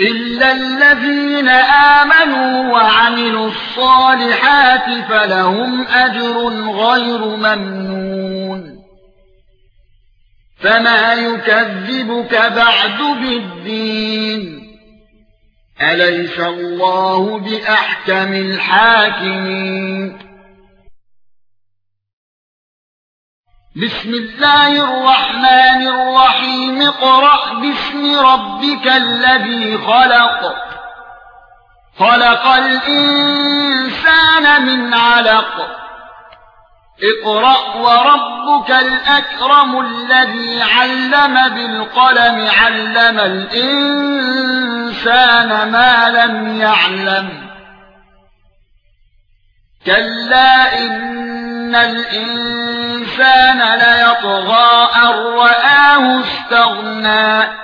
إلا الذين آمنوا وعملوا الصالحات فلهم أجر غير ممنون. فما يكذبك بعد بالدين. أليس الله بأحكم الحاكمين. بسم الله الرحمن الرحيم. اقرأ ربك الذي خلق. خلق الإنسان من علق. اقرأ وربك الأكرم الذي علم بالقلم علم الإنسان ما لم يعلم. كلا إن الإنسان ليطغى أن رآه استغنى.